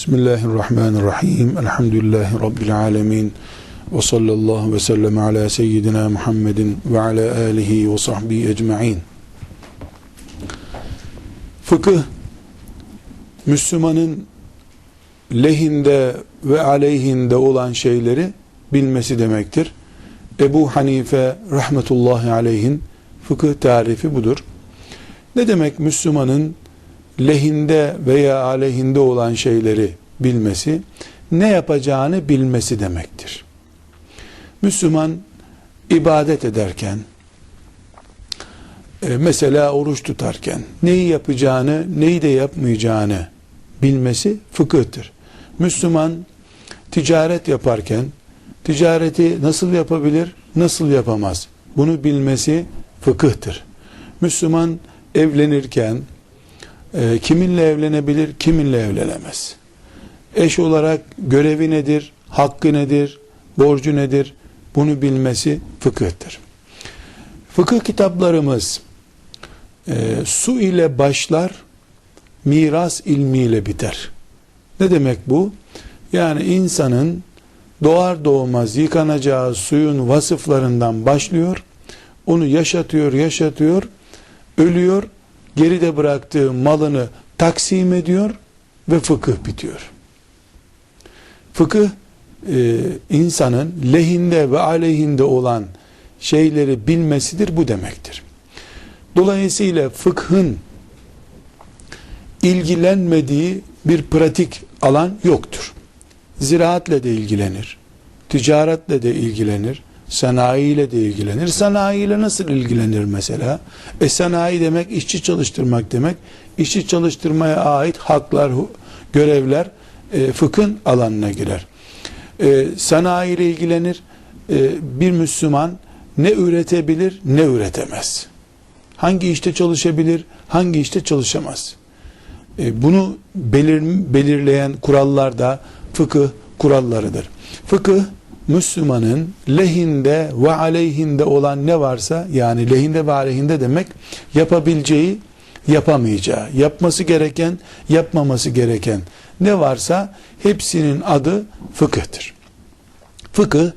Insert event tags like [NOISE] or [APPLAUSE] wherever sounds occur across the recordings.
Bismillahirrahmanirrahim. Elhamdülillahi Rabbil alemin. Ve sallallahu ve sellem ala seyyidina Muhammedin ve ala alihi ve sahbihi ecma'in. Fıkıh, Müslümanın lehinde ve aleyhinde olan şeyleri bilmesi demektir. Ebu Hanife rahmetullahi aleyhin fıkıh tarifi budur. Ne demek Müslümanın lehinde veya aleyhinde olan şeyleri bilmesi, ne yapacağını bilmesi demektir. Müslüman ibadet ederken, e, mesela oruç tutarken, neyi yapacağını, neyi de yapmayacağını bilmesi fıkıhtır. Müslüman ticaret yaparken, ticareti nasıl yapabilir, nasıl yapamaz? Bunu bilmesi fıkıhtır. Müslüman evlenirken, e, kiminle evlenebilir, kiminle evlenemez. Eş olarak görevi nedir, hakkı nedir, borcu nedir, bunu bilmesi fıkıhtır. Fıkıh kitaplarımız e, su ile başlar, miras ilmiyle biter. Ne demek bu? Yani insanın doğar doğmaz yıkanacağı suyun vasıflarından başlıyor, onu yaşatıyor, yaşatıyor, ölüyor, geride bıraktığı malını taksim ediyor ve fıkıh bitiyor. Fıkıh e, insanın lehinde ve aleyhinde olan şeyleri bilmesidir bu demektir. Dolayısıyla fıkhın ilgilenmediği bir pratik alan yoktur. Ziraatle de ilgilenir, ticaretle de ilgilenir, sanayiyle de ilgilenir. Sanayiyle nasıl ilgilenir mesela? E sanayi demek işçi çalıştırmak demek. İşçi çalıştırmaya ait haklar, görevler e, fıkhın alanına girer. E, sanayi ile ilgilenir. E, bir Müslüman ne üretebilir ne üretemez. Hangi işte çalışabilir, hangi işte çalışamaz. E, bunu belir, belirleyen kurallar da fıkıh kurallarıdır. Fıkıh Müslümanın lehinde ve aleyhinde olan ne varsa yani lehinde ve aleyhinde demek yapabileceği yapamayacağı, yapması gereken, yapmaması gereken ne varsa hepsinin adı fıkıhtır. Fıkıh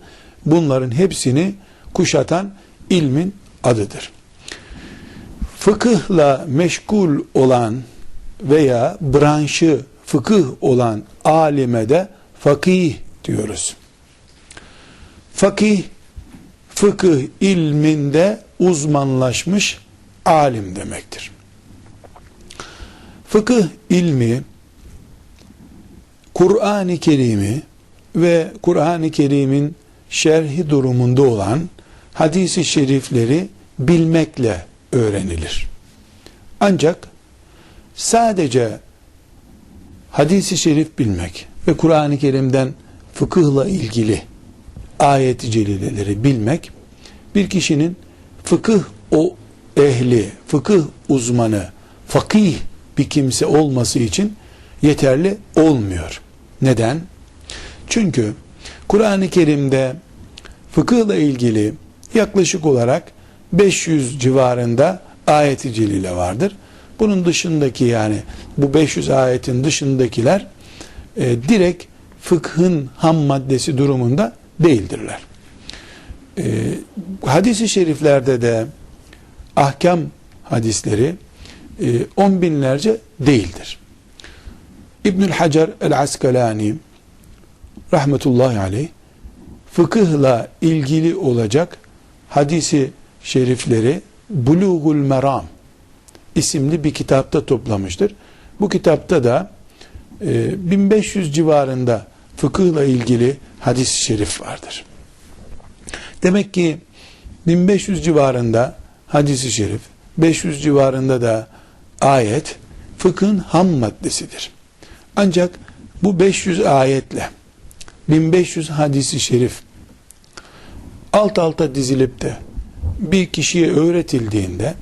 bunların hepsini kuşatan ilmin adıdır. Fıkıhla meşgul olan veya branşı fıkıh olan alime de fakih diyoruz. Fakih, fıkıh ilminde uzmanlaşmış alim demektir. Fıkıh ilmi, Kur'an-ı Kerim'i ve Kur'an-ı Kerim'in şerhi durumunda olan hadisi şerifleri bilmekle öğrenilir. Ancak sadece hadisi şerif bilmek ve Kur'an-ı Kerim'den fıkıhla ilgili ayet-i celileleri bilmek bir kişinin fıkıh o ehli, fıkıh uzmanı, fakih bir kimse olması için yeterli olmuyor. Neden? Çünkü Kur'an-ı Kerim'de fıkıhla ilgili yaklaşık olarak 500 civarında ayet-i celile vardır. Bunun dışındaki yani bu 500 ayetin dışındakiler e, direkt fıkhın ham maddesi durumunda değildirler. E, hadisi şeriflerde de ahkam hadisleri e, on binlerce değildir. İbnül Hacer el-Askalani rahmetullahi aleyh fıkıhla ilgili olacak hadisi şerifleri Bulugul Meram isimli bir kitapta toplamıştır. Bu kitapta da e, 1500 civarında fıkıhla ilgili hadis-i şerif vardır. Demek ki 1500 civarında hadis-i şerif, 500 civarında da ayet fıkhın ham maddesidir. Ancak bu 500 ayetle 1500 hadisi şerif alt alta dizilip de bir kişiye öğretildiğinde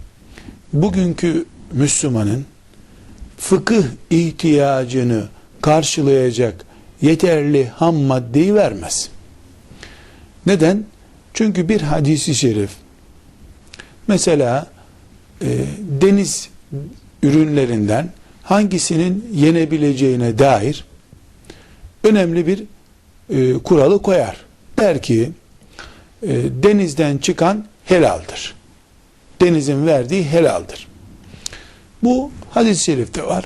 bugünkü Müslümanın fıkıh ihtiyacını karşılayacak yeterli ham maddeyi vermez. Neden? Çünkü bir hadisi şerif mesela e, deniz ürünlerinden hangisinin yenebileceğine dair önemli bir e, kuralı koyar. Der ki e, denizden çıkan helaldir. Denizin verdiği helaldir. Bu hadis-i şerifte var.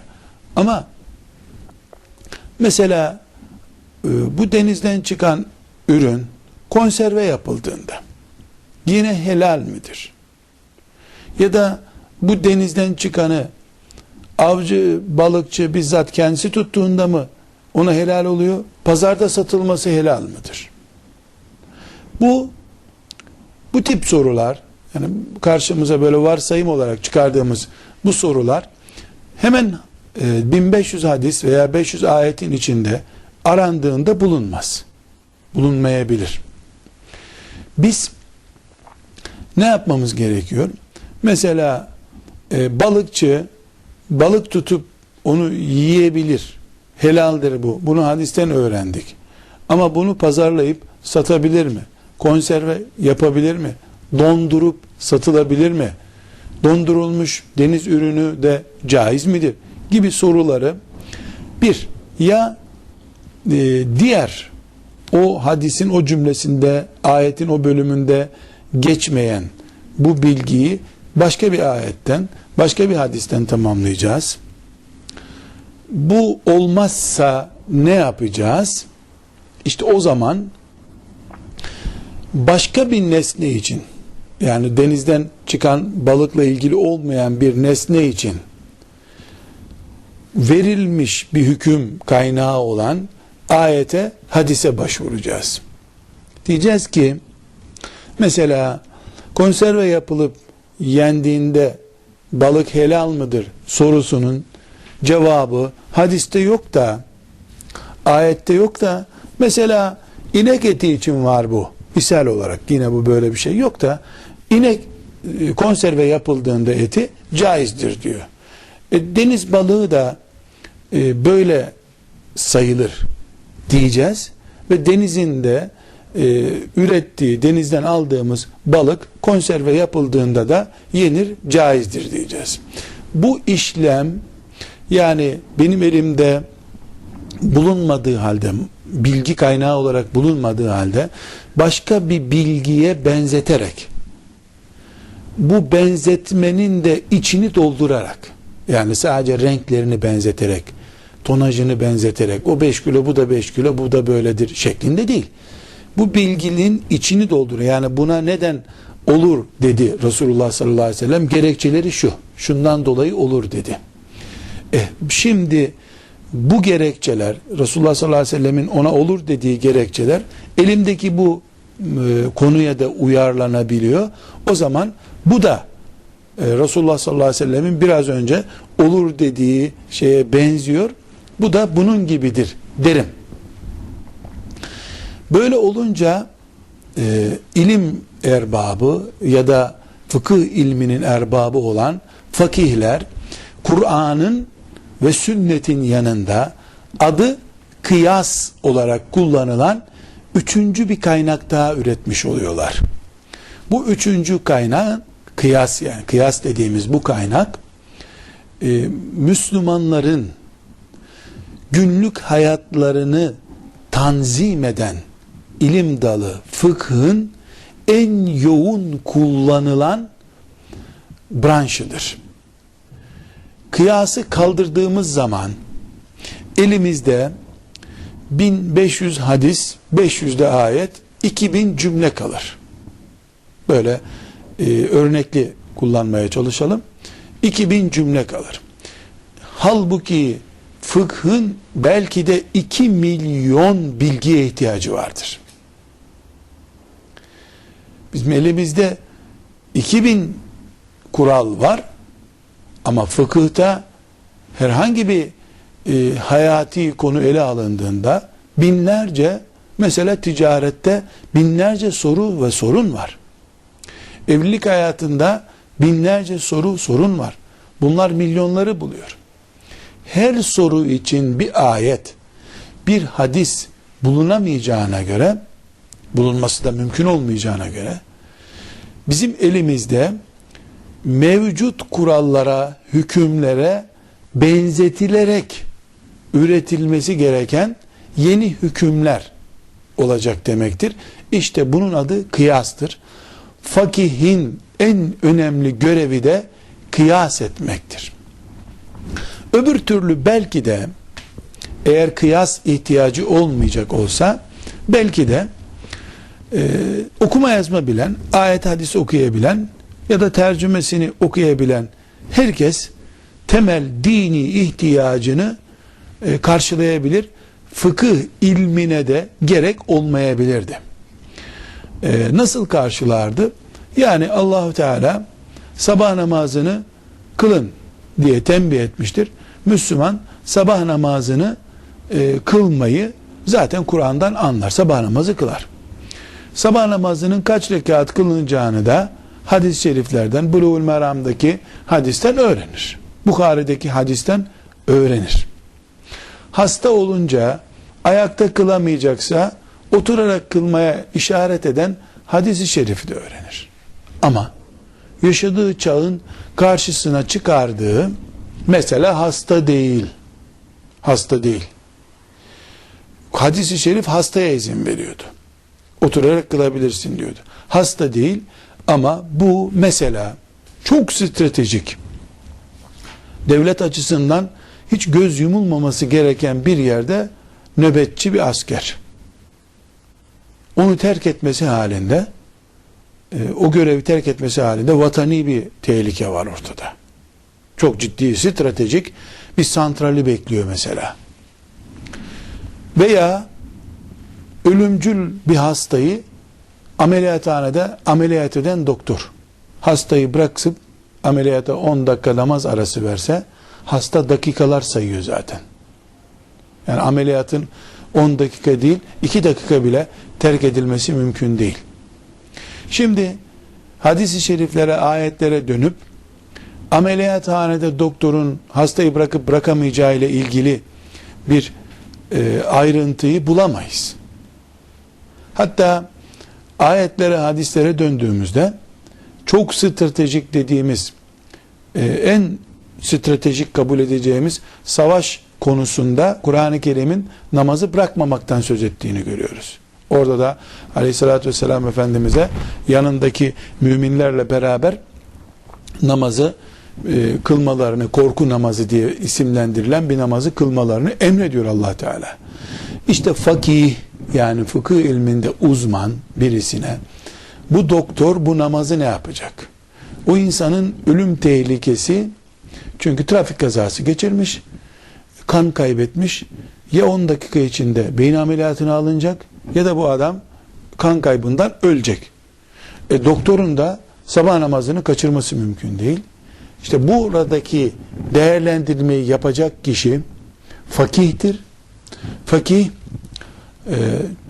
Ama mesela bu denizden çıkan ürün konserve yapıldığında yine helal midir? Ya da bu denizden çıkanı avcı, balıkçı bizzat kendisi tuttuğunda mı ona helal oluyor? Pazarda satılması helal mıdır? Bu bu tip sorular yani karşımıza böyle varsayım olarak çıkardığımız bu sorular hemen e, 1500 hadis veya 500 ayetin içinde arandığında bulunmaz. Bulunmayabilir. Biz ne yapmamız gerekiyor? Mesela e, balıkçı balık tutup onu yiyebilir. Helaldir bu. Bunu hadisten öğrendik. Ama bunu pazarlayıp satabilir mi? Konserve yapabilir mi? Dondurup satılabilir mi? Dondurulmuş deniz ürünü de caiz midir? Gibi soruları bir ya diğer o hadisin o cümlesinde ayetin o bölümünde geçmeyen bu bilgiyi başka bir ayetten başka bir hadisten tamamlayacağız. Bu olmazsa ne yapacağız? İşte o zaman başka bir nesne için yani denizden çıkan balıkla ilgili olmayan bir nesne için verilmiş bir hüküm kaynağı olan ayete, hadise başvuracağız. Diyeceğiz ki mesela konserve yapılıp yendiğinde balık helal mıdır sorusunun cevabı hadiste yok da ayette yok da mesela inek eti için var bu. Misal olarak yine bu böyle bir şey yok da inek e, konserve yapıldığında eti caizdir diyor. E, deniz balığı da e, böyle sayılır diyeceğiz ve denizin de e, ürettiği denizden aldığımız balık konserve yapıldığında da yenir caizdir diyeceğiz. Bu işlem yani benim elimde bulunmadığı halde bilgi kaynağı olarak bulunmadığı halde başka bir bilgiye benzeterek bu benzetmenin de içini doldurarak yani sadece renklerini benzeterek tonajını benzeterek o 5 kilo bu da 5 kilo bu da böyledir şeklinde değil. Bu bilginin içini dolduruyor. Yani buna neden olur dedi Resulullah sallallahu aleyhi ve sellem. Gerekçeleri şu. Şundan dolayı olur dedi. Eh, şimdi bu gerekçeler Resulullah sallallahu aleyhi ve sellemin ona olur dediği gerekçeler elimdeki bu e, konuya da uyarlanabiliyor. O zaman bu da e, Resulullah sallallahu aleyhi ve sellemin biraz önce olur dediği şeye benziyor. Bu da bunun gibidir derim. Böyle olunca e, ilim erbabı ya da fıkıh ilminin erbabı olan fakihler Kur'an'ın ve sünnetin yanında adı kıyas olarak kullanılan üçüncü bir kaynak daha üretmiş oluyorlar. Bu üçüncü kaynak kıyas yani kıyas dediğimiz bu kaynak e, Müslümanların günlük hayatlarını tanzim eden ilim dalı fıkhın en yoğun kullanılan branşıdır. Kıyası kaldırdığımız zaman elimizde 1500 hadis, 500 de ayet, 2000 cümle kalır. Böyle e, örnekli kullanmaya çalışalım. 2000 cümle kalır. Halbuki fıkhın belki de 2 milyon bilgiye ihtiyacı vardır. Bizim elimizde 2000 kural var ama fıkıhta herhangi bir e, hayati konu ele alındığında binlerce mesela ticarette binlerce soru ve sorun var. Evlilik hayatında binlerce soru sorun var. Bunlar milyonları buluyor. Her soru için bir ayet, bir hadis bulunamayacağına göre bulunması da mümkün olmayacağına göre bizim elimizde mevcut kurallara, hükümlere benzetilerek üretilmesi gereken yeni hükümler olacak demektir. İşte bunun adı kıyastır. Fakihin en önemli görevi de kıyas etmektir. Öbür türlü belki de eğer kıyas ihtiyacı olmayacak olsa belki de e, okuma yazma bilen, ayet hadis okuyabilen ya da tercümesini okuyabilen herkes temel dini ihtiyacını e, karşılayabilir. Fıkıh ilmine de gerek olmayabilirdi. E, nasıl karşılardı? Yani Allahu Teala sabah namazını kılın diye tembih etmiştir. Müslüman sabah namazını e, kılmayı zaten Kur'an'dan anlar. Sabah namazı kılar. Sabah namazının kaç rekat kılınacağını da hadis-i şeriflerden, Buluğul Meram'daki hadisten öğrenir. Bukhari'deki hadisten öğrenir. Hasta olunca ayakta kılamayacaksa oturarak kılmaya işaret eden hadisi şerifi de öğrenir. Ama yaşadığı çağın karşısına çıkardığı mesela hasta değil. Hasta değil. Hadisi şerif hastaya izin veriyordu. Oturarak kılabilirsin diyordu. Hasta değil ama bu mesela çok stratejik. Devlet açısından hiç göz yumulmaması gereken bir yerde nöbetçi bir asker. Onu terk etmesi halinde e, o görevi terk etmesi halinde vatani bir tehlike var ortada. Çok ciddi stratejik bir santrali bekliyor mesela. Veya ölümcül bir hastayı ameliyathanede ameliyat eden doktor hastayı bırakıp ameliyata 10 dakika namaz arası verse hasta dakikalar sayıyor zaten. Yani ameliyatın 10 dakika değil 2 dakika bile terk edilmesi mümkün değil. Şimdi hadis-i şeriflere, ayetlere dönüp ameliyathanede doktorun hastayı bırakıp bırakamayacağı ile ilgili bir e, ayrıntıyı bulamayız. Hatta ayetlere, hadislere döndüğümüzde çok stratejik dediğimiz e, en stratejik kabul edeceğimiz savaş konusunda Kur'an-ı Kerim'in namazı bırakmamaktan söz ettiğini görüyoruz. Orada da aleyhissalatü vesselam Efendimiz'e yanındaki müminlerle beraber namazı e, kılmalarını, korku namazı diye isimlendirilen bir namazı kılmalarını emrediyor allah Teala. İşte fakih yani fıkıh ilminde uzman birisine bu doktor bu namazı ne yapacak? O insanın ölüm tehlikesi çünkü trafik kazası geçirmiş, kan kaybetmiş, ya 10 dakika içinde beyin ameliyatına alınacak ya da bu adam kan kaybından ölecek. E, doktorun da sabah namazını kaçırması mümkün değil. İşte buradaki değerlendirmeyi yapacak kişi fakihtir. Fakih e,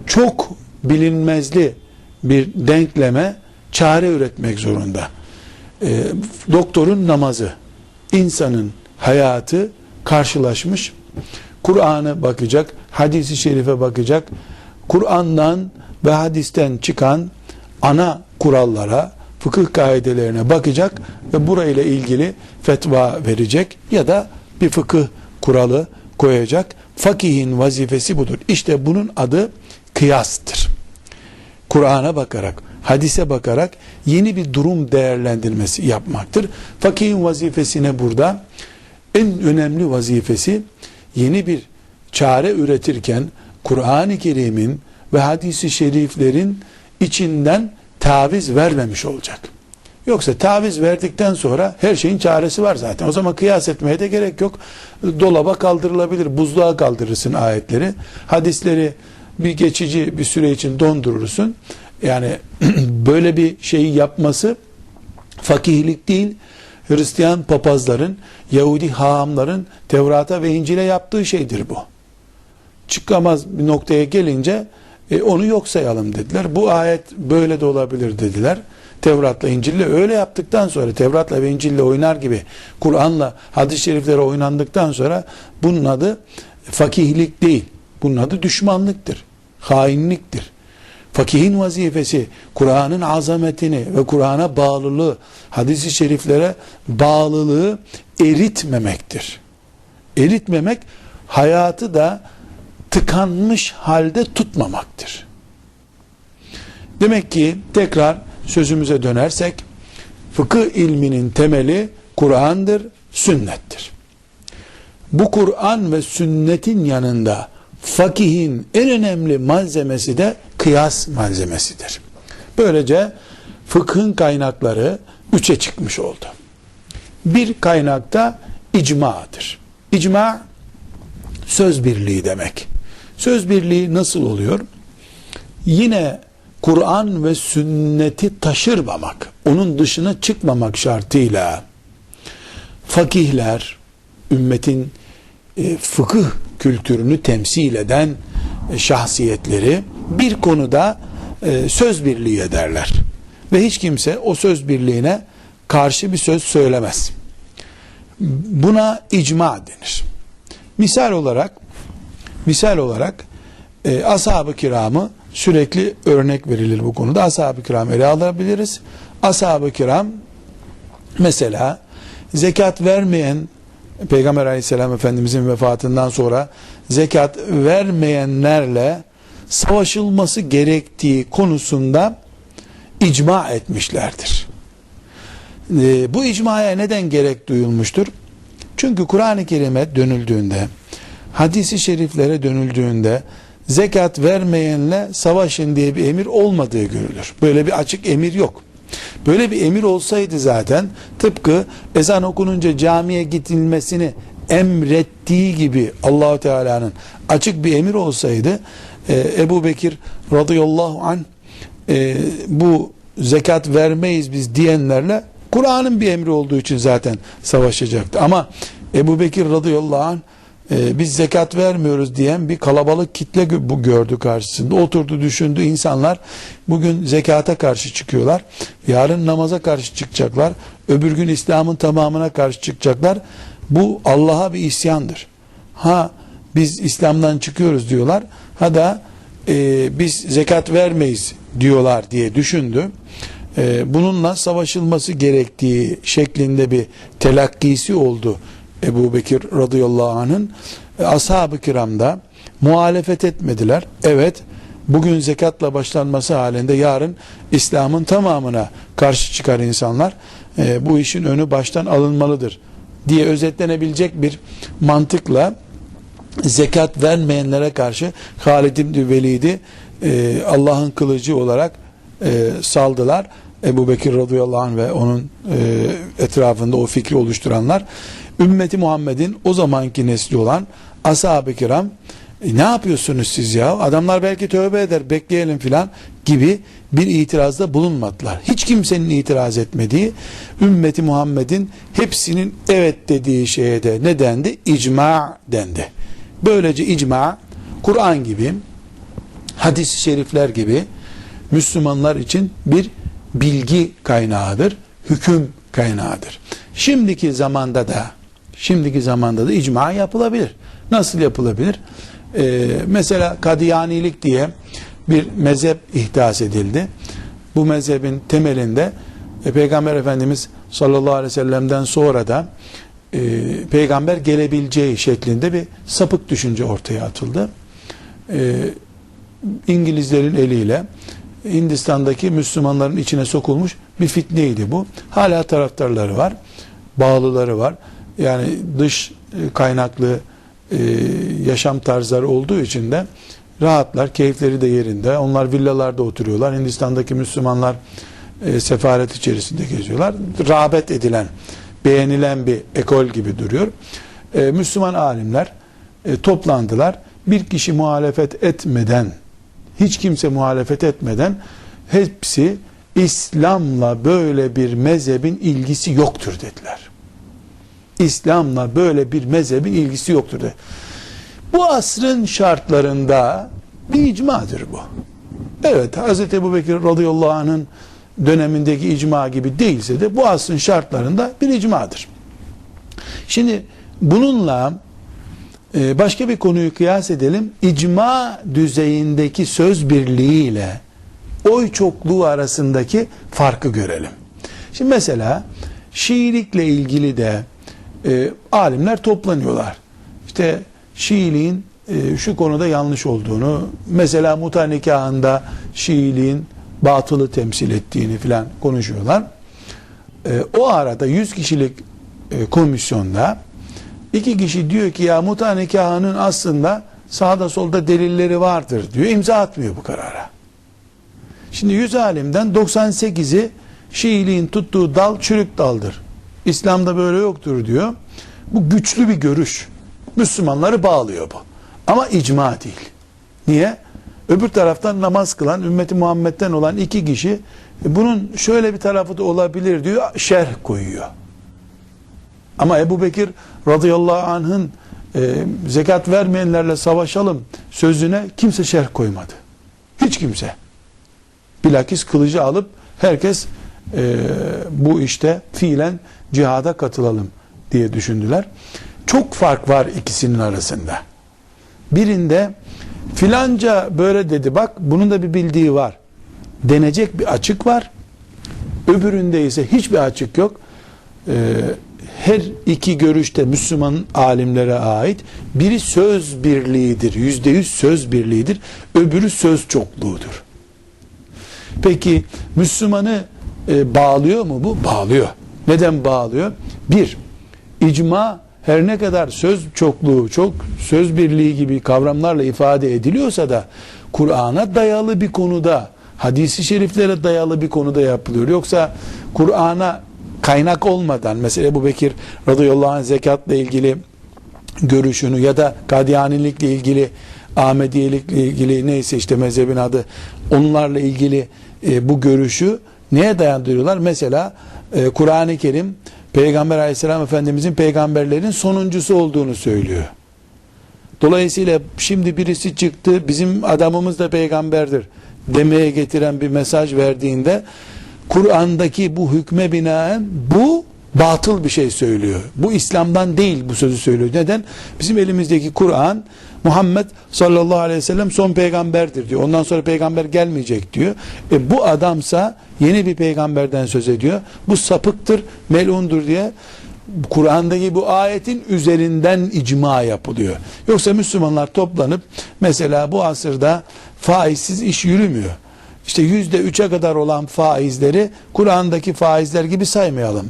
çok bilinmezli bir denkleme çare üretmek zorunda. E, doktorun namazı, insanın hayatı karşılaşmış. Kur'an'ı bakacak, hadisi şerife bakacak. Kur'an'dan ve hadisten çıkan ana kurallara, fıkıh kaidelerine bakacak ve burayla ilgili fetva verecek ya da bir fıkıh kuralı koyacak. Fakihin vazifesi budur. İşte bunun adı kıyastır. Kur'an'a bakarak, hadise bakarak yeni bir durum değerlendirmesi yapmaktır. Fakihin vazifesine burada en önemli vazifesi yeni bir çare üretirken Kur'an-ı Kerim'in ve hadisi şeriflerin içinden taviz vermemiş olacak. Yoksa taviz verdikten sonra her şeyin çaresi var zaten. O zaman kıyas etmeye de gerek yok. Dolaba kaldırılabilir, buzluğa kaldırırsın ayetleri. Hadisleri bir geçici bir süre için dondurursun. Yani [CLEARS THROAT] böyle bir şeyi yapması fakihlik değil, Hristiyan papazların, Yahudi hahamların Tevrat'a ve İncil'e yaptığı şeydir bu. Çıkamaz bir noktaya gelince e, onu yok sayalım dediler. Bu ayet böyle de olabilir dediler. Tevrat'la İncil'le öyle yaptıktan sonra Tevrat'la ve İncil'le oynar gibi Kur'an'la hadis-i şeriflere oynandıktan sonra bunun adı fakihlik değil. Bunun adı düşmanlıktır. Hainliktir. Fakihin vazifesi Kur'an'ın azametini ve Kur'an'a bağlılığı, hadis-i şeriflere bağlılığı eritmemektir. Eritmemek hayatı da tıkanmış halde tutmamaktır. Demek ki tekrar sözümüze dönersek fıkıh ilminin temeli Kur'an'dır, sünnettir. Bu Kur'an ve sünnetin yanında fakihin en önemli malzemesi de kıyas malzemesidir. Böylece fıkhın kaynakları üçe çıkmış oldu. Bir kaynakta icmadır. İcma söz birliği demek. Söz birliği nasıl oluyor? Yine Kur'an ve sünneti taşırmamak, onun dışına çıkmamak şartıyla fakihler, ümmetin e, fıkıh kültürünü temsil eden e, şahsiyetleri bir konuda e, söz birliği ederler. Ve hiç kimse o söz birliğine karşı bir söz söylemez. Buna icma denir. Misal olarak misal olarak e, ashab-ı kiramı sürekli örnek verilir bu konuda. Ashab-ı kiram ele alabiliriz. Ashab-ı kiram mesela zekat vermeyen Peygamber aleyhisselam efendimizin vefatından sonra zekat vermeyenlerle savaşılması gerektiği konusunda icma etmişlerdir. E, bu icmaya neden gerek duyulmuştur? Çünkü Kur'an-ı Kerim'e dönüldüğünde, hadisi şeriflere dönüldüğünde zekat vermeyenle savaşın diye bir emir olmadığı görülür. Böyle bir açık emir yok. Böyle bir emir olsaydı zaten tıpkı ezan okununca camiye gidilmesini emrettiği gibi Allahu Teala'nın açık bir emir olsaydı e, Ebu Bekir radıyallahu an e, bu zekat vermeyiz biz diyenlerle Kur'an'ın bir emri olduğu için zaten savaşacaktı. Ama Ebu Bekir radıyallahu anh e, biz zekat vermiyoruz diyen bir kalabalık kitle bu gördü karşısında. Oturdu düşündü insanlar bugün zekata karşı çıkıyorlar. Yarın namaza karşı çıkacaklar. Öbür gün İslam'ın tamamına karşı çıkacaklar. Bu Allah'a bir isyandır. Ha biz İslam'dan çıkıyoruz diyorlar. Ha da e, biz zekat vermeyiz diyorlar diye düşündü. E, bununla savaşılması gerektiği şeklinde bir telakkisi oldu Ebu Bekir radıyallahu anh'ın e, ashab-ı kiramda muhalefet etmediler. Evet bugün zekatla başlanması halinde yarın İslam'ın tamamına karşı çıkar insanlar. E, bu işin önü baştan alınmalıdır diye özetlenebilecek bir mantıkla zekat vermeyenlere karşı Halid İbni Velid'i e, Allah'ın kılıcı olarak e, saldılar. Ebu Bekir radıyallahu anh ve onun e, etrafında o fikri oluşturanlar ümmeti Muhammed'in o zamanki nesli olan ashab-ı kiram e, ne yapıyorsunuz siz ya adamlar belki tövbe eder bekleyelim filan gibi bir itirazda bulunmadılar. Hiç kimsenin itiraz etmediği ümmeti Muhammed'in hepsinin evet dediği şeye de ne dendi? İcma dendi. Böylece icma Kur'an gibi hadis-i şerifler gibi Müslümanlar için bir bilgi kaynağıdır, hüküm kaynağıdır. Şimdiki zamanda da şimdiki zamanda da icma yapılabilir. Nasıl yapılabilir? Ee, mesela Kadiyanilik diye bir mezhep ihdas edildi. Bu mezhebin temelinde e, Peygamber Efendimiz sallallahu aleyhi ve sellem'den sonra da e, peygamber gelebileceği şeklinde bir sapık düşünce ortaya atıldı. E, İngilizlerin eliyle Hindistan'daki Müslümanların içine sokulmuş bir fitneydi bu. Hala taraftarları var, bağlıları var. Yani dış e, kaynaklı e, yaşam tarzları olduğu için de rahatlar, keyifleri de yerinde. Onlar villalarda oturuyorlar. Hindistan'daki Müslümanlar e, sefaret içerisinde geziyorlar. Rağbet edilen, beğenilen bir ekol gibi duruyor. E, Müslüman alimler toplandılar. Bir kişi muhalefet etmeden hiç kimse muhalefet etmeden hepsi İslam'la böyle bir mezhebin ilgisi yoktur dediler. İslam'la böyle bir mezhebin ilgisi yoktur dedi. Bu asrın şartlarında bir icmadır bu. Evet Hz. Ebu Bekir radıyallahu anh'ın dönemindeki icma gibi değilse de bu asrın şartlarında bir icmadır. Şimdi bununla ee, başka bir konuyu kıyas edelim. İcma düzeyindeki söz birliği ile oy çokluğu arasındaki farkı görelim. Şimdi mesela Şiilikle ilgili de e, alimler toplanıyorlar. İşte Şiiliğin e, şu konuda yanlış olduğunu, mesela muta nikahında Şiiliğin batılı temsil ettiğini filan konuşuyorlar. E, o arada 100 kişilik e, komisyonda iki kişi diyor ki ya muta nikahının aslında sağda solda delilleri vardır diyor. İmza atmıyor bu karara. Şimdi 100 alimden 98'i Şiiliğin tuttuğu dal çürük daldır. İslam'da böyle yoktur diyor. Bu güçlü bir görüş. Müslümanları bağlıyor bu. Ama icma değil. Niye? Öbür taraftan namaz kılan, ümmeti Muhammed'den olan iki kişi e, bunun şöyle bir tarafı da olabilir diyor, şerh koyuyor. Ama Ebu Bekir radıyallahu anh'ın e, zekat vermeyenlerle savaşalım sözüne kimse şerh koymadı. Hiç kimse. Bilakis kılıcı alıp herkes e, bu işte fiilen cihada katılalım diye düşündüler. Çok fark var ikisinin arasında. Birinde filanca böyle dedi bak bunun da bir bildiği var. Denecek bir açık var. Öbüründe ise hiçbir açık yok. Ee, her iki görüşte Müslüman alimlere ait biri söz birliğidir. Yüzde yüz söz birliğidir. Öbürü söz çokluğudur. Peki Müslümanı e, bağlıyor mu bu? Bağlıyor. Neden bağlıyor? Bir, icma her ne kadar söz çokluğu, çok söz birliği gibi kavramlarla ifade ediliyorsa da Kur'an'a dayalı bir konuda, hadisi şeriflere dayalı bir konuda yapılıyor. Yoksa Kur'an'a kaynak olmadan mesela Ebu Bekir radıyallahu anh zekatla ilgili görüşünü ya da Kadiyanilikle ilgili Ahmediyelikle ilgili neyse işte mezhebin adı onlarla ilgili e, bu görüşü neye dayandırıyorlar? Mesela e, Kur'an-ı Kerim Peygamber aleyhisselam efendimizin peygamberlerin sonuncusu olduğunu söylüyor. Dolayısıyla şimdi birisi çıktı bizim adamımız da peygamberdir demeye getiren bir mesaj verdiğinde Kur'an'daki bu hükme binaen bu batıl bir şey söylüyor. Bu İslam'dan değil bu sözü söylüyor. Neden? Bizim elimizdeki Kur'an Muhammed sallallahu aleyhi ve sellem son peygamberdir diyor. Ondan sonra peygamber gelmeyecek diyor. E bu adamsa yeni bir peygamberden söz ediyor. Bu sapıktır, melundur diye Kur'an'daki bu ayetin üzerinden icma yapılıyor. Yoksa Müslümanlar toplanıp mesela bu asırda faizsiz iş yürümüyor işte yüzde üçe kadar olan faizleri Kur'an'daki faizler gibi saymayalım.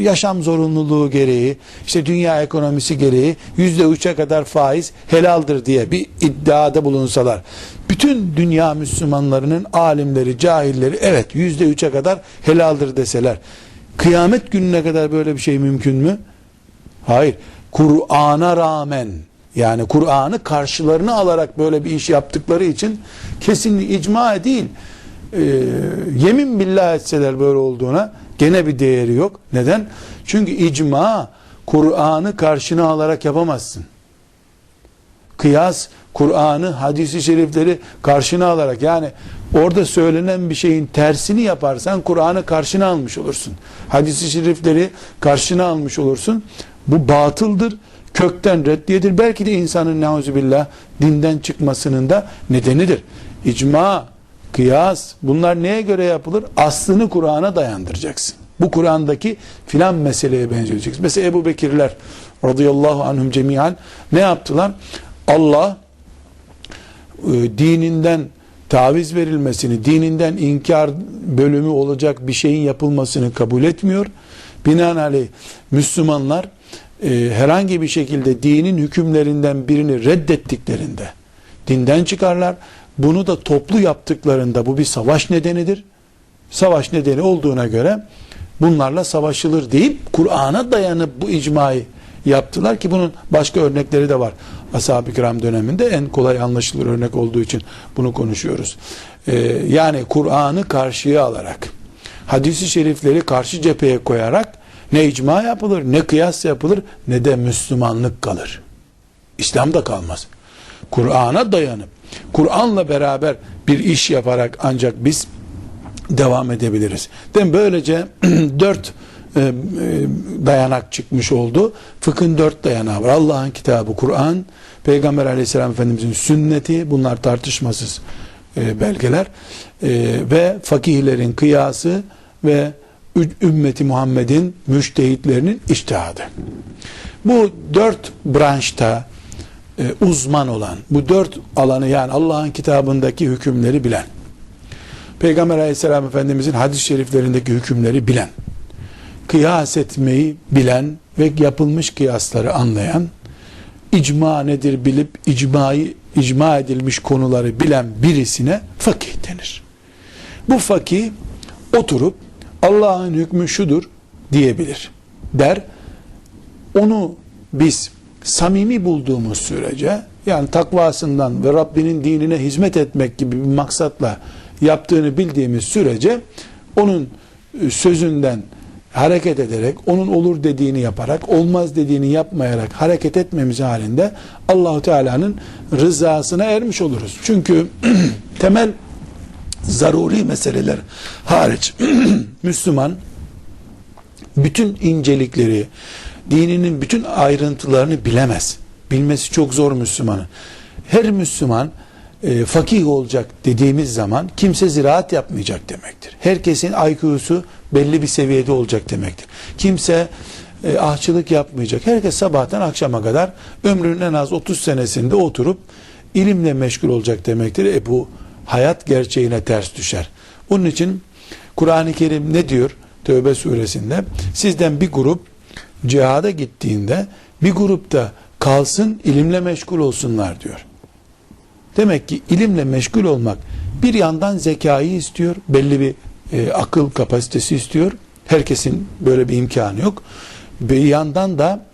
Yaşam zorunluluğu gereği, işte dünya ekonomisi gereği yüzde üçe kadar faiz helaldir diye bir iddiada bulunsalar. Bütün dünya Müslümanlarının alimleri, cahilleri evet yüzde üçe kadar helaldir deseler. Kıyamet gününe kadar böyle bir şey mümkün mü? Hayır. Kur'an'a rağmen yani Kur'an'ı karşılarına alarak böyle bir iş yaptıkları için kesin icma değil e, yemin billah etseler böyle olduğuna gene bir değeri yok. Neden? Çünkü icma Kur'an'ı karşına alarak yapamazsın. Kıyas Kur'an'ı, hadisi şerifleri karşına alarak yani orada söylenen bir şeyin tersini yaparsan Kur'an'ı karşına almış olursun. Hadisi şerifleri karşına almış olursun. Bu batıldır. Kökten reddiyedir. Belki de insanın neuzubillah dinden çıkmasının da nedenidir. İcma kıyas bunlar neye göre yapılır? Aslını Kur'an'a dayandıracaksın. Bu Kur'an'daki filan meseleye benzeyeceksin. Mesela Ebu Bekirler radıyallahu anhum cemiyan ne yaptılar? Allah e, dininden taviz verilmesini, dininden inkar bölümü olacak bir şeyin yapılmasını kabul etmiyor. Binaenaleyh Müslümanlar e, herhangi bir şekilde dinin hükümlerinden birini reddettiklerinde dinden çıkarlar bunu da toplu yaptıklarında bu bir savaş nedenidir. Savaş nedeni olduğuna göre bunlarla savaşılır deyip Kur'an'a dayanıp bu icmayı yaptılar ki bunun başka örnekleri de var. Ashab-ı kiram döneminde en kolay anlaşılır örnek olduğu için bunu konuşuyoruz. Ee, yani Kur'an'ı karşıya alarak, hadisi şerifleri karşı cepheye koyarak ne icma yapılır, ne kıyas yapılır, ne de Müslümanlık kalır. İslam da kalmaz. Kur'an'a dayanıp Kur'an'la beraber bir iş yaparak ancak biz devam edebiliriz. Değil Böylece [CLEARS THROAT] dört e, e, dayanak çıkmış oldu. Fıkhın dört dayanağı var. Allah'ın kitabı Kur'an, Peygamber aleyhisselam efendimizin sünneti, bunlar tartışmasız e, belgeler ve fakihlerin kıyası ve ümmeti Muhammed'in müştehitlerinin iştihadı. Bu dört branşta e, uzman olan, bu dört alanı yani Allah'ın kitabındaki hükümleri bilen, Peygamber aleyhisselam efendimizin hadis-i şeriflerindeki hükümleri bilen, kıyas etmeyi bilen ve yapılmış kıyasları anlayan, icma nedir bilip icmayı icma edilmiş konuları bilen birisine fakih denir. Bu fakih oturup Allah'ın hükmü şudur diyebilir. Der. Onu biz samimi bulduğumuz sürece yani takvasından ve Rabbinin dinine hizmet etmek gibi bir maksatla yaptığını bildiğimiz sürece onun sözünden hareket ederek, onun olur dediğini yaparak, olmaz dediğini yapmayarak hareket etmemiz halinde Allahu Teala'nın rızasına ermiş oluruz. Çünkü [CLEARS THROAT] temel zaruri meseleler hariç [CLEARS THROAT] Müslüman bütün incelikleri, dininin bütün ayrıntılarını bilemez. Bilmesi çok zor Müslümanın. Her Müslüman e, fakih olacak dediğimiz zaman kimse ziraat yapmayacak demektir. Herkesin IQ'su belli bir seviyede olacak demektir. Kimse e, ahçılık yapmayacak. Herkes sabahtan akşama kadar ömrünün en az 30 senesinde oturup ilimle meşgul olacak demektir. E bu hayat gerçeğine ters düşer. Onun için Kur'an-ı Kerim ne diyor? Tövbe suresinde sizden bir grup cihada gittiğinde bir grupta kalsın ilimle meşgul olsunlar diyor. Demek ki ilimle meşgul olmak bir yandan zekayı istiyor, belli bir e, akıl kapasitesi istiyor. Herkesin böyle bir imkanı yok. Bir yandan da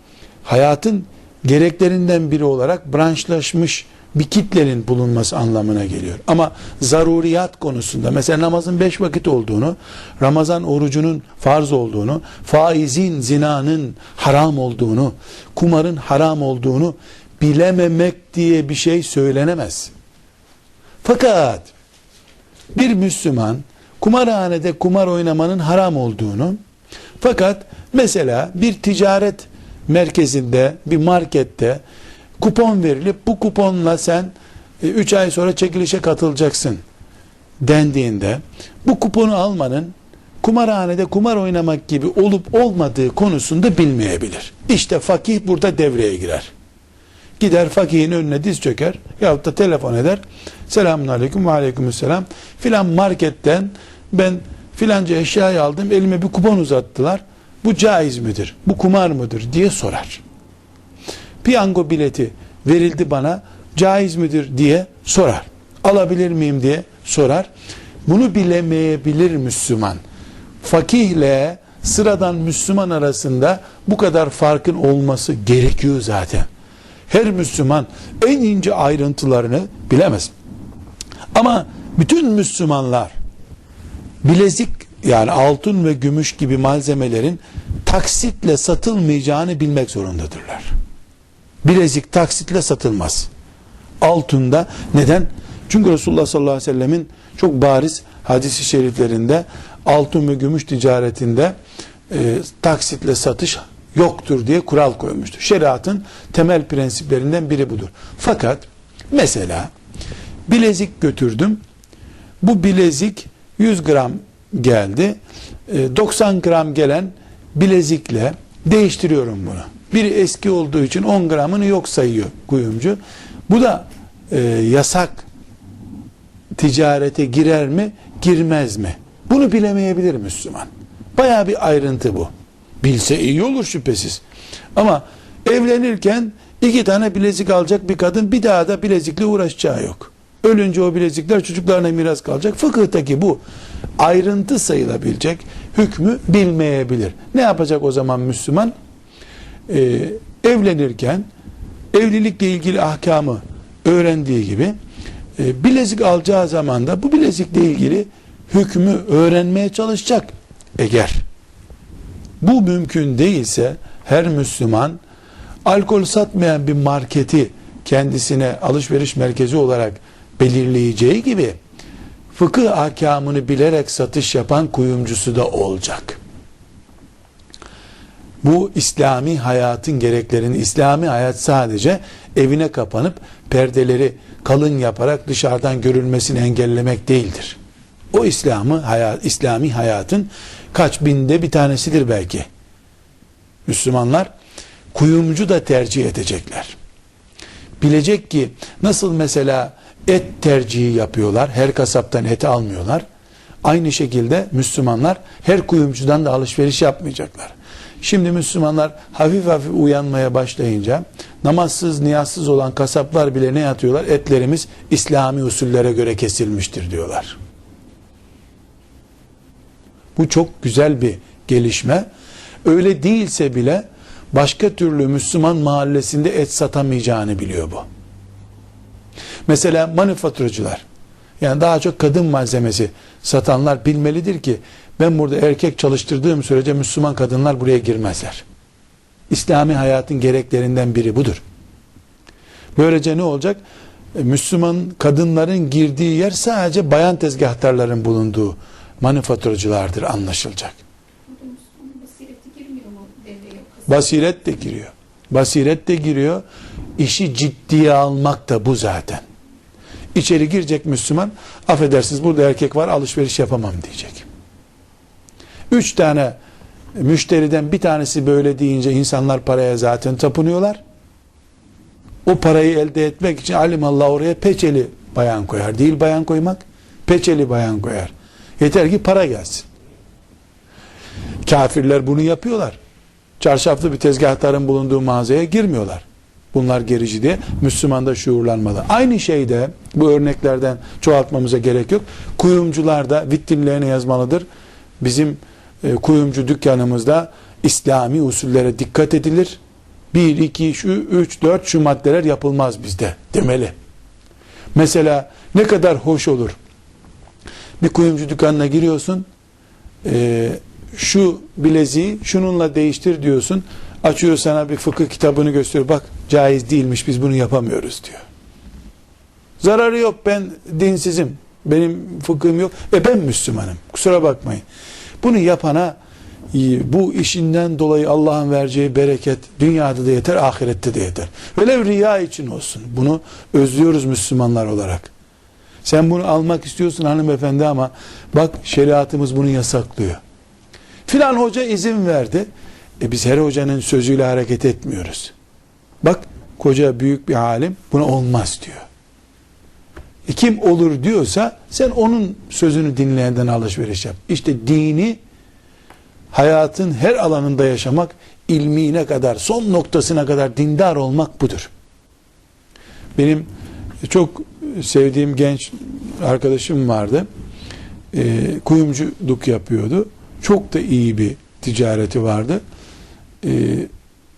hayatın gereklerinden biri olarak branşlaşmış bir kitlenin bulunması anlamına geliyor. Ama zaruriyat konusunda mesela namazın beş vakit olduğunu, Ramazan orucunun farz olduğunu, faizin, zinanın haram olduğunu, kumarın haram olduğunu bilememek diye bir şey söylenemez. Fakat bir Müslüman kumarhanede kumar oynamanın haram olduğunu fakat mesela bir ticaret merkezinde bir markette kupon verilip bu kuponla sen 3 e, ay sonra çekilişe katılacaksın dendiğinde bu kuponu almanın kumarhanede kumar oynamak gibi olup olmadığı konusunda bilmeyebilir. İşte fakih burada devreye girer. Gider fakihin önüne diz çöker yahut da telefon eder. Selamun aleyküm ve aleyküm selam. Filan marketten ben filanca eşyayı aldım elime bir kupon uzattılar. Bu caiz midir? Bu kumar mıdır? diye sorar. Piyango bileti verildi bana caiz midir diye sorar. Alabilir miyim diye sorar. Bunu bilemeyebilir Müslüman. Fakihle sıradan Müslüman arasında bu kadar farkın olması gerekiyor zaten. Her Müslüman en ince ayrıntılarını bilemez. Ama bütün Müslümanlar bilezik yani altın ve gümüş gibi malzemelerin taksitle satılmayacağını bilmek zorundadırlar. Bilezik taksitle satılmaz. Altında neden? Çünkü Resulullah sallallahu aleyhi ve sellemin çok bariz hadisi şeriflerinde altın ve gümüş ticaretinde e, taksitle satış yoktur diye kural koymuştur. Şeriatın temel prensiplerinden biri budur. Fakat mesela bilezik götürdüm. Bu bilezik 100 gram geldi. 90 e, gram gelen bilezikle değiştiriyorum bunu. Biri eski olduğu için 10 gramını yok sayıyor kuyumcu. Bu da e, yasak ticarete girer mi, girmez mi? Bunu bilemeyebilir Müslüman. Baya bir ayrıntı bu. Bilse iyi olur şüphesiz. Ama evlenirken iki tane bilezik alacak bir kadın bir daha da bilezikle uğraşacağı yok. Ölünce o bilezikler çocuklarına miras kalacak. Fıkıhtaki bu ayrıntı sayılabilecek hükmü bilmeyebilir. Ne yapacak o zaman Müslüman? Ee, evlenirken evlilikle ilgili ahkamı öğrendiği gibi e, bilezik alacağı zaman da bu bilezikle ilgili hükmü öğrenmeye çalışacak. Eğer bu mümkün değilse her Müslüman alkol satmayan bir marketi kendisine alışveriş merkezi olarak belirleyeceği gibi fıkıh ahkamını bilerek satış yapan kuyumcusu da olacak. Bu İslami hayatın gereklerini, İslami hayat sadece evine kapanıp perdeleri kalın yaparak dışarıdan görülmesini engellemek değildir. O İslamı hayat, İslami hayatın kaç binde bir tanesidir belki. Müslümanlar kuyumcu da tercih edecekler. bilecek ki nasıl mesela et tercihi yapıyorlar. Her kasaptan et almıyorlar. Aynı şekilde Müslümanlar her kuyumcudan da alışveriş yapmayacaklar. Şimdi Müslümanlar hafif hafif uyanmaya başlayınca namazsız, niyazsız olan kasaplar bile ne atıyorlar? Etlerimiz İslami usullere göre kesilmiştir diyorlar. Bu çok güzel bir gelişme. Öyle değilse bile başka türlü Müslüman mahallesinde et satamayacağını biliyor bu. Mesela manifaturacılar yani daha çok kadın malzemesi satanlar bilmelidir ki ben burada erkek çalıştırdığım sürece Müslüman kadınlar buraya girmezler. İslami hayatın gereklerinden biri budur. Böylece ne olacak? E, Müslüman kadınların girdiği yer sadece bayan tezgahtarların bulunduğu manifaturacılardır anlaşılacak. Basiret de giriyor. Basiret de giriyor. İşi ciddiye almak da bu zaten. İçeri girecek Müslüman, affedersiniz burada erkek var alışveriş yapamam diyecek. Üç tane müşteriden bir tanesi böyle deyince insanlar paraya zaten tapınıyorlar. O parayı elde etmek için alimallah oraya peçeli bayan koyar. Değil bayan koymak, peçeli bayan koyar. Yeter ki para gelsin. Kafirler bunu yapıyorlar. Çarşaflı bir tezgahtarın bulunduğu mağazaya girmiyorlar. Bunlar gerici diye Müslüman da şuurlanmalı. Aynı şeyde bu örneklerden çoğaltmamıza gerek yok. Kuyumcular da vitrinlerine yazmalıdır. Bizim e, kuyumcu dükkanımızda İslami usullere dikkat edilir. 1, 2, şu 3, 4 şu maddeler yapılmaz bizde demeli. Mesela ne kadar hoş olur. Bir kuyumcu dükkanına giriyorsun. E, şu bileziği şununla değiştir diyorsun. Açıyor sana bir fıkıh kitabını gösteriyor. Bak caiz değilmiş biz bunu yapamıyoruz diyor. Zararı yok ben dinsizim. Benim fıkhım yok. E ben Müslümanım. Kusura bakmayın. Bunu yapana bu işinden dolayı Allah'ın vereceği bereket dünyada da yeter, ahirette de yeter. Velev riya için olsun. Bunu özlüyoruz Müslümanlar olarak. Sen bunu almak istiyorsun hanımefendi ama bak şeriatımız bunu yasaklıyor. Filan hoca izin verdi. E biz her hocanın sözüyle hareket etmiyoruz. Bak koca büyük bir alim buna olmaz diyor. Kim olur diyorsa sen onun sözünü dinleyenden alışveriş yap. İşte dini hayatın her alanında yaşamak ilmine kadar son noktasına kadar dindar olmak budur. Benim çok sevdiğim genç arkadaşım vardı. E, kuyumculuk yapıyordu. Çok da iyi bir ticareti vardı. E,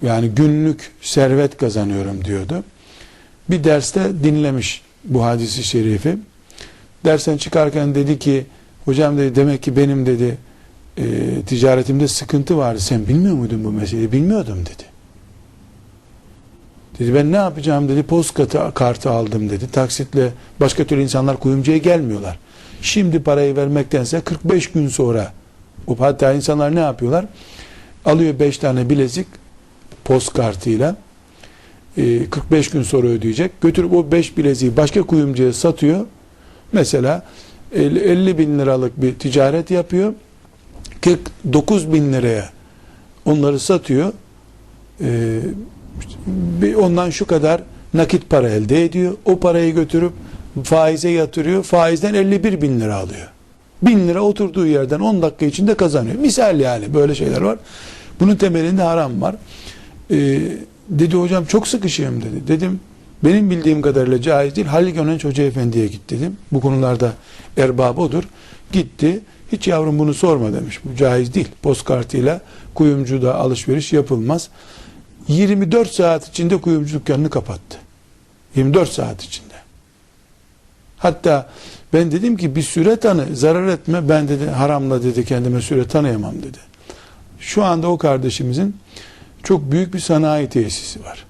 yani günlük servet kazanıyorum diyordu. Bir derste dinlemiş bu hadisi şerifi. Dersen çıkarken dedi ki hocam dedi demek ki benim dedi e, ticaretimde sıkıntı vardı. Sen bilmiyor muydun bu meseleyi? Bilmiyordum dedi. Dedi ben ne yapacağım dedi post kartı, kartı aldım dedi. Taksitle başka türlü insanlar kuyumcuya gelmiyorlar. Şimdi parayı vermektense 45 gün sonra o hatta insanlar ne yapıyorlar? Alıyor 5 tane bilezik post kartıyla 45 e, gün sonra ödeyecek. Götürüp o 5 bileziği başka kuyumcuya satıyor. Mesela 50 bin liralık bir ticaret yapıyor. 49 bin liraya onları satıyor. Ee, ondan şu kadar nakit para elde ediyor. O parayı götürüp faize yatırıyor. Faizden 51 bin lira alıyor. Bin lira oturduğu yerden 10 dakika içinde kazanıyor. Misal yani böyle şeyler var. Bunun temelinde haram var. Ee, dedi hocam çok sıkışığım dedi. Dedim benim bildiğim kadarıyla caiz değil. Halil Gönenç Hoca Efendi'ye git dedim. Bu konularda erbab odur. Gitti. Hiç yavrum bunu sorma demiş. Bu caiz değil. Postkartıyla kuyumcuda alışveriş yapılmaz. 24 saat içinde kuyumcu dükkanını kapattı. 24 saat içinde. Hatta ben dedim ki bir süre tanı zarar etme ben dedi haramla dedi kendime süre tanıyamam dedi. Şu anda o kardeşimizin çok büyük bir sanayi tesisi var.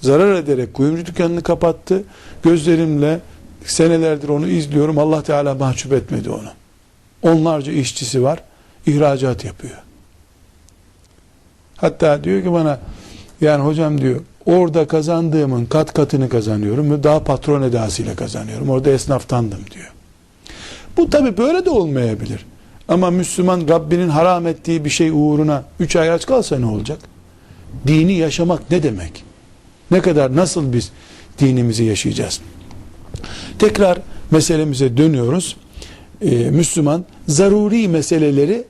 Zarar ederek kuyumcu dükkanını kapattı. Gözlerimle senelerdir onu izliyorum. Allah Teala mahcup etmedi onu. Onlarca işçisi var. ihracat yapıyor. Hatta diyor ki bana yani hocam diyor orada kazandığımın kat katını kazanıyorum ve daha patron edasıyla kazanıyorum. Orada esnaftandım diyor. Bu tabi böyle de olmayabilir. Ama Müslüman Rabbinin haram ettiği bir şey uğruna üç ay aç kalsa ne olacak? Dini yaşamak ne demek? Ne kadar nasıl biz dinimizi yaşayacağız. Tekrar meselemize dönüyoruz. Ee, Müslüman zaruri meseleleri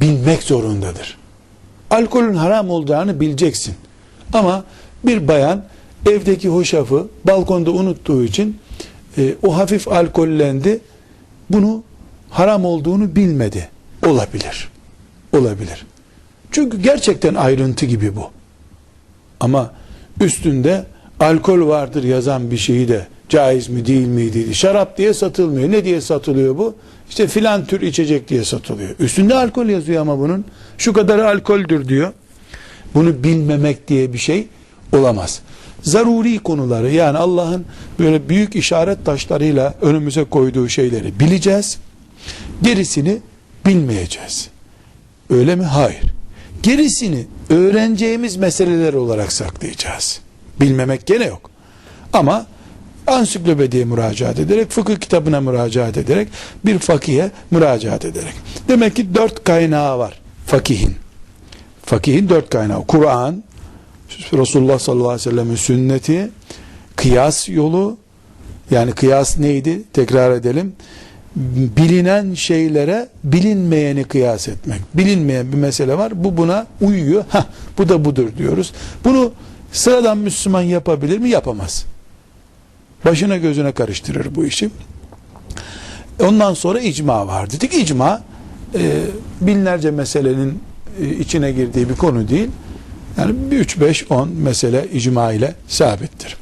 bilmek zorundadır. Alkolün haram olacağını bileceksin. Ama bir bayan evdeki hoşafı balkonda unuttuğu için e, o hafif alkollendi. Bunu haram olduğunu bilmedi. Olabilir. Olabilir. Çünkü gerçekten ayrıntı gibi bu. Ama üstünde alkol vardır yazan bir şeyi de caiz mi değil miydi? Şarap diye satılmıyor. Ne diye satılıyor bu? İşte filan tür içecek diye satılıyor. Üstünde alkol yazıyor ama bunun. Şu kadar alkoldür diyor. Bunu bilmemek diye bir şey olamaz. Zaruri konuları yani Allah'ın böyle büyük işaret taşlarıyla önümüze koyduğu şeyleri bileceğiz. Gerisini bilmeyeceğiz. Öyle mi? Hayır. Gerisini öğreneceğimiz meseleler olarak saklayacağız. Bilmemek gene yok. Ama ansiklopediye müracaat ederek, fıkıh kitabına müracaat ederek, bir fakihe müracaat ederek. Demek ki dört kaynağı var fakihin. Fakihin dört kaynağı. Kur'an, Resulullah sallallahu aleyhi ve sellem'in sünneti, kıyas yolu, yani kıyas neydi? Tekrar edelim. Bilinen şeylere bilinmeyeni kıyas etmek. Bilinmeyen bir mesele var. Bu buna uyuyor. Heh, bu da budur diyoruz. Bunu sıradan Müslüman yapabilir mi? Yapamaz. Başına gözüne karıştırır bu işi. Ondan sonra icma var dedik. İcma e, binlerce meselenin e, içine girdiği bir konu değil. Yani 3, 5, 10 mesele icma ile sabittir.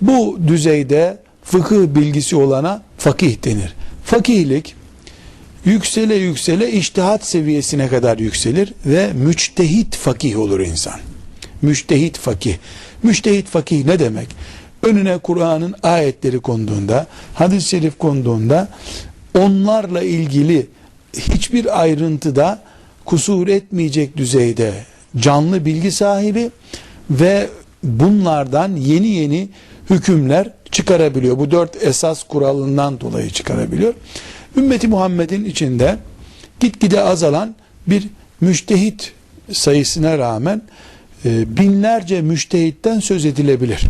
Bu düzeyde fıkıh bilgisi olana fakih denir. Fakihlik yüksele yüksele iştihat seviyesine kadar yükselir ve müçtehit fakih olur insan. Müçtehit fakih. Müçtehit fakih ne demek? Önüne Kur'an'ın ayetleri konduğunda, hadis-i şerif konduğunda onlarla ilgili hiçbir ayrıntıda kusur etmeyecek düzeyde canlı bilgi sahibi ve bunlardan yeni yeni hükümler çıkarabiliyor. Bu dört esas kuralından dolayı çıkarabiliyor. Ümmeti Muhammed'in içinde gitgide azalan bir müştehit sayısına rağmen e, binlerce müştehitten söz edilebilir.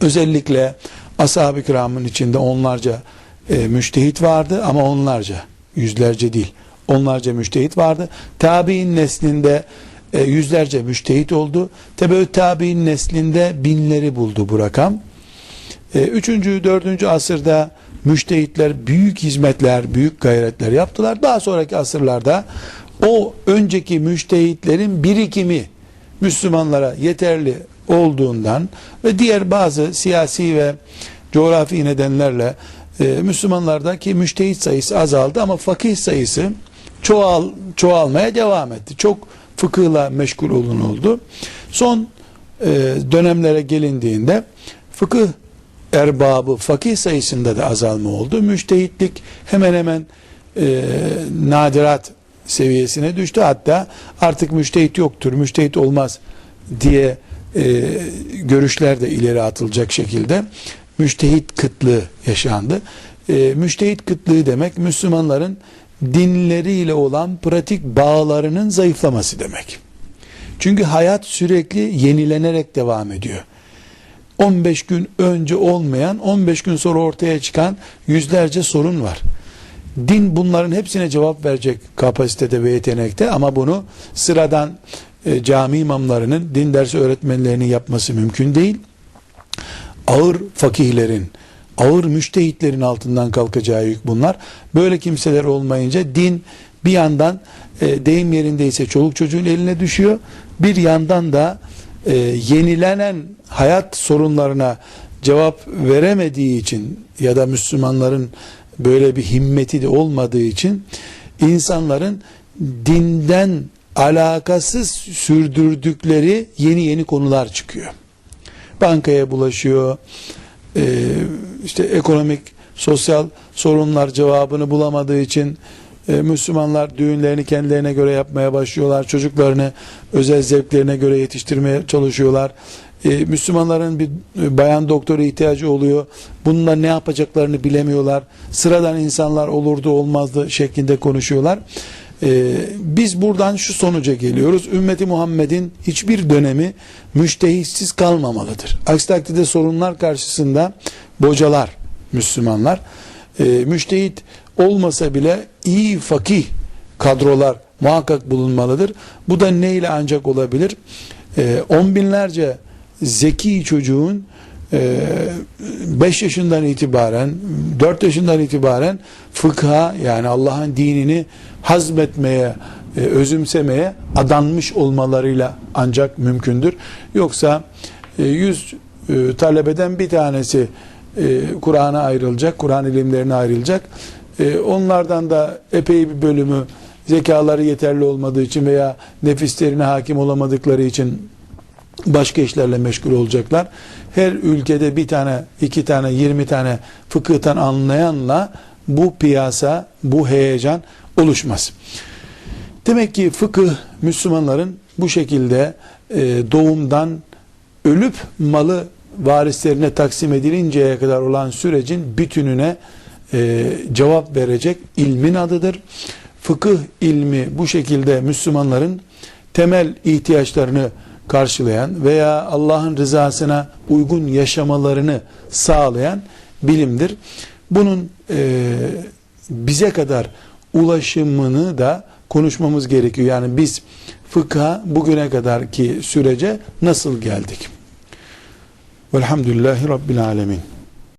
Özellikle ashab-ı kiramın içinde onlarca e, müştehit vardı ama onlarca, yüzlerce değil, onlarca müştehit vardı. Tabi'in neslinde e, yüzlerce müştehit oldu. Tebeü tabi'in neslinde binleri buldu bu rakam. E, üçüncü, dördüncü asırda müştehitler büyük hizmetler, büyük gayretler yaptılar. Daha sonraki asırlarda o önceki müştehitlerin birikimi Müslümanlara yeterli olduğundan ve diğer bazı siyasi ve coğrafi nedenlerle e, Müslümanlardaki müştehit sayısı azaldı ama fakih sayısı çoğal çoğalmaya devam etti. Çok fıkıhla meşgul olun oldu. Son e, dönemlere gelindiğinde fıkıh erbabı fakih sayısında da azalma oldu. Müştehitlik hemen hemen e, nadirat seviyesine düştü. Hatta artık müştehit yoktur, müştehit olmaz diye e, görüşler de ileri atılacak şekilde müştehit kıtlığı yaşandı. E, müştehit kıtlığı demek Müslümanların dinleriyle olan pratik bağlarının zayıflaması demek. Çünkü hayat sürekli yenilenerek devam ediyor. 15 gün önce olmayan, 15 gün sonra ortaya çıkan yüzlerce sorun var. Din bunların hepsine cevap verecek kapasitede ve yetenekte ama bunu sıradan e, cami imamlarının, din dersi öğretmenlerinin yapması mümkün değil. Ağır fakihlerin, ağır müştehitlerin altından kalkacağı yük bunlar. Böyle kimseler olmayınca din bir yandan e, deyim yerindeyse çoluk çocuğun eline düşüyor. Bir yandan da e, yenilenen hayat sorunlarına cevap veremediği için ya da Müslümanların böyle bir himmeti de olmadığı için insanların dinden alakasız sürdürdükleri yeni yeni konular çıkıyor. Bankaya bulaşıyor, e, işte ekonomik, sosyal sorunlar cevabını bulamadığı için e, Müslümanlar düğünlerini kendilerine göre yapmaya başlıyorlar. Çocuklarını özel zevklerine göre yetiştirmeye çalışıyorlar. E, Müslümanların bir bayan doktora ihtiyacı oluyor. Bununla ne yapacaklarını bilemiyorlar. Sıradan insanlar olurdu olmazdı şeklinde konuşuyorlar. Ee, biz buradan şu sonuca geliyoruz. Ümmeti Muhammed'in hiçbir dönemi müştehitsiz kalmamalıdır. Aksi takdirde sorunlar karşısında bocalar Müslümanlar. Ee, müştehit olmasa bile iyi fakih kadrolar muhakkak bulunmalıdır. Bu da neyle ancak olabilir? Ee, on binlerce zeki çocuğun 5 yaşından itibaren 4 yaşından itibaren fıkha yani Allah'ın dinini hazmetmeye e, özümsemeye adanmış olmalarıyla ancak mümkündür. Yoksa 100 e, talebeden bir tanesi e, Kur'an'a ayrılacak, Kur'an ilimlerine ayrılacak. Onlardan da epey bir bölümü zekaları yeterli olmadığı için veya nefislerine hakim olamadıkları için başka işlerle meşgul olacaklar. Her ülkede bir tane, iki tane, yirmi tane fıkıhtan anlayanla bu piyasa, bu heyecan oluşmaz. Demek ki fıkıh Müslümanların bu şekilde e, doğumdan ölüp malı varislerine taksim edilinceye kadar olan sürecin bütününe e, cevap verecek ilmin adıdır. Fıkıh ilmi bu şekilde Müslümanların temel ihtiyaçlarını karşılayan veya Allah'ın rızasına uygun yaşamalarını sağlayan bilimdir. Bunun e, bize kadar ulaşımını da konuşmamız gerekiyor. Yani biz fıkha bugüne kadar ki sürece nasıl geldik? Velhamdülillahi Rabbil Alemin.